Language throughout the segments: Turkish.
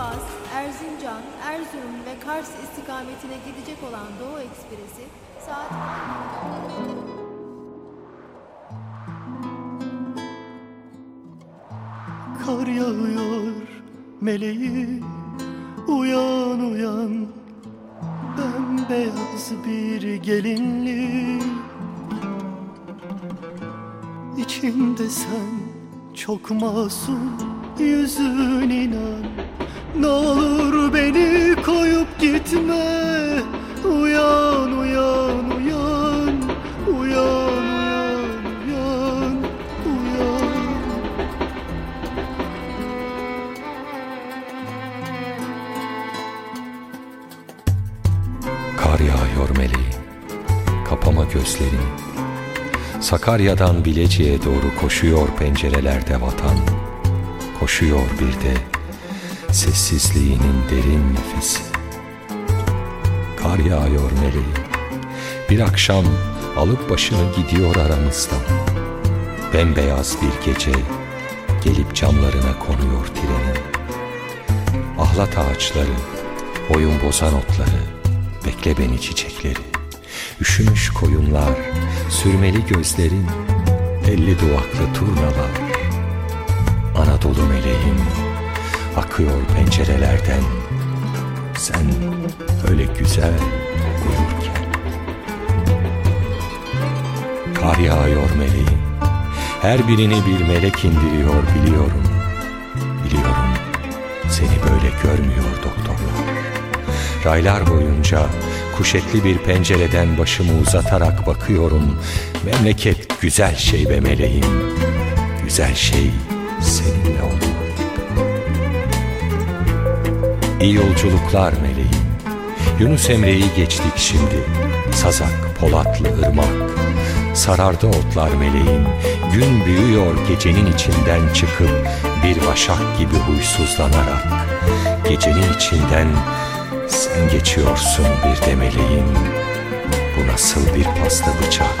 Sivas, Erzincan, Erzurum ve Kars istikametine gidecek olan Doğu Ekspresi saat Kar yağıyor meleğim Uyan uyan. Bembeyaz bir gelinlik. İçimde sen çok masum yüzün inan Ne olur beni koyup gitme. Uyan uyan uyan. Uyan uyan uyan. Uyan Kar yağıyor meleğim Kapama gözlerini. Sakarya'dan Bilecik'e doğru koşuyor pencerelerde vatan. Koşuyor bir de sessizliğinin derin nefesi Kar yağıyor meleğim Bir akşam alıp başını gidiyor aramızdan Bembeyaz bir gece gelip camlarına konuyor trenin Ahlat ağaçları, oyun bozan otları, bekle beni çiçekleri. Üşümüş koyunlar, sürmeli gözlerin, elli duvaklı turnalar. Anadolu meleğim, akıyor pencerelerden. Sen öyle güzel uyurken. Kar yağıyor meleğim, her birini bir melek indiriyor biliyorum. Biliyorum seni böyle görmüyor doktorlar. Raylar boyunca kuşetli bir pencereden başımı uzatarak bakıyorum. Memleket güzel şey be meleğim. Güzel şey seninle olmak. İyi yolculuklar meleğim. Yunus Emre'yi geçtik şimdi. Sazak, Polatlı, ırmak. Sarardı otlar meleğim. Gün büyüyor gecenin içinden çıkıp bir vaşak gibi huysuzlanarak. Gecenin içinden sen geçiyorsun bir de. Bu nasıl bir paslı bıçak?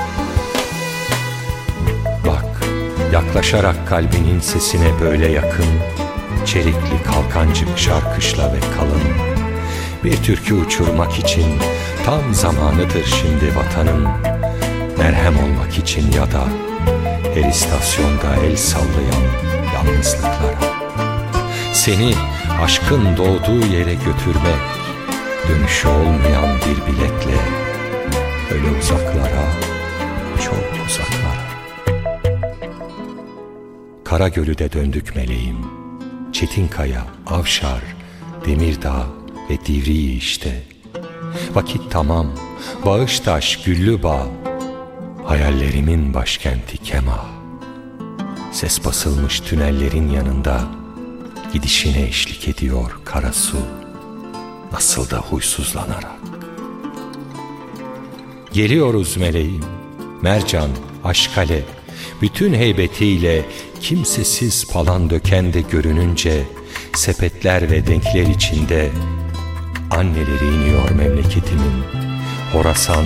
Bak, yaklaşarak kalbinin sesine böyle yakın, çelikli kalkancık şarkışla ve kalın. Bir türkü uçurmak için tam zamanıdır şimdi vatanın. Merhem olmak için ya da her istasyonda el sallayan yalnızlıklara. Seni aşkın doğduğu yere götürmek, dönüşü olmayan bir biletle, öyle uzaklara, çok uzaklara. Karagölü'de döndük meleğim, Çetinkaya, Avşar, Demirdağ ve Divriği işte. Vakit tamam, Bağıştaş, Güllübağ, hayallerimin başkenti Kema. Ses basılmış tünellerin yanında, gidişine eşlik ediyor Karasu, nasıl da huysuzlanarak. Geliyoruz meleğim, Mercan, Aşkale, bütün heybetiyle kimsesiz palan dökende görününce sepetler ve denkler içinde anneleri iniyor memleketimin Horasan,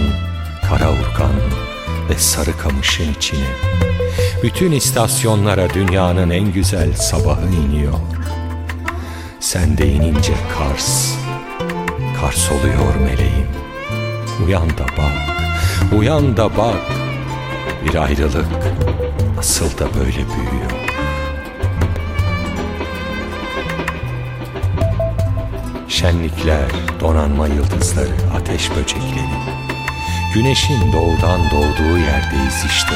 Karaurgan ve Sarıkamış'ın içine. Bütün istasyonlara dünyanın en güzel sabahı iniyor. Sen de inince Kars, Kars oluyor meleğim. Uyan da bak, uyan da bak. Bir ayrılık nasıl da böyle büyüyor. Şenlikler, donanma yıldızları, ateş böcekleri. Güneşin doğudan doğduğu yerdeyiz işte.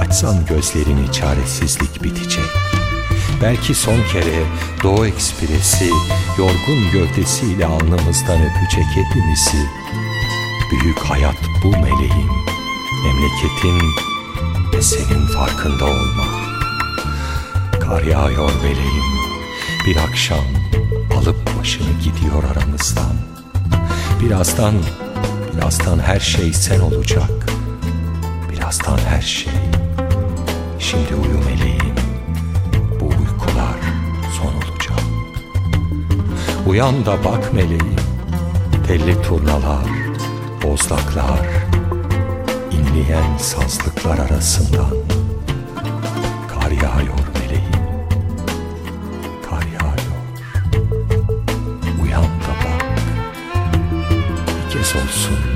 Açsam gözlerini çaresizlik bitecek. Belki son kere Doğu Ekspresi yorgun gövdesiyle alnımızdan öpecek hepimizi. Büyük hayat bu meleğim, memleketin ve senin farkında olma. Kar yağıyor meleğim, bir akşam alıp başını gidiyor aramızdan. Birazdan, birazdan her şey sen olacak. Birazdan her şey. Şimdi uyu meleğim, bu uykular son olacak. Uyan da bak meleğim, telli turnalar, bozlaklar, inleyen sazlıklar arasından Kar yağıyor meleğim, kar yağıyor. Uyan da bak, bir kez olsun.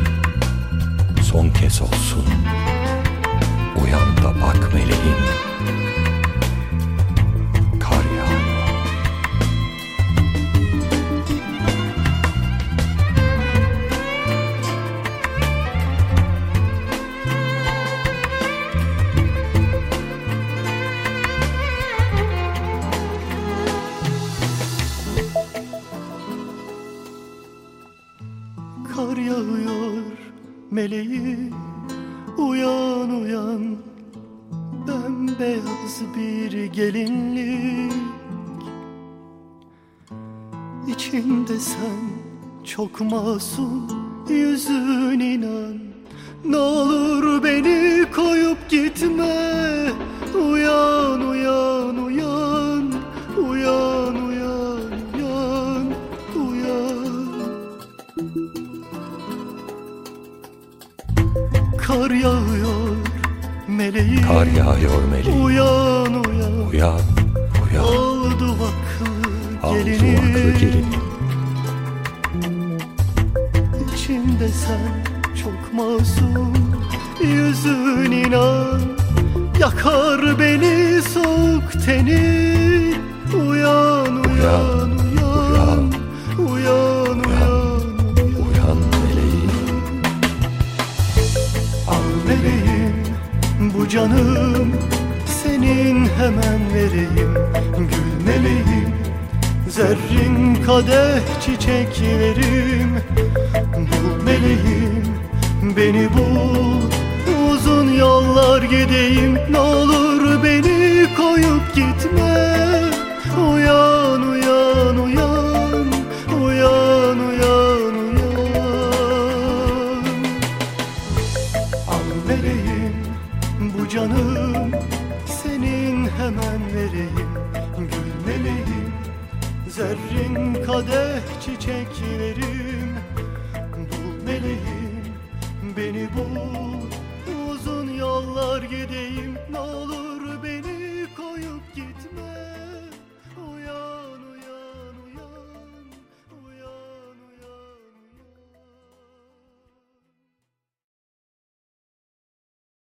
Kar yağıyor meleğim. Uyan uyan. Bembeyaz bir gelinlik. İçinde sen çok masum Yüzün inan. Ne olur beni koyup gitme. Uyan uyan Kar yağıyor meleğim. Kar yağıyor meleğim, Uyan uyan. Uyan, uyan. Al gelinim duvaklı gelinim, İçinde sen çok masum Yüzün inan. Yakar beni soğuk tenin Uyan uyan. uyan canım Senin hemen vereyim. Gül meleğim Zerrin kadeh çiçeklerim. Bul meleğim Beni bul Uzun yollar gideyim. Ne olur beni koyup gitme hemen vereyim Gül meleğim Zerrin kadeh çiçeklerim Bul meleğim. Beni bul Uzun yollar gideyim. Ne olur beni koyup gitme.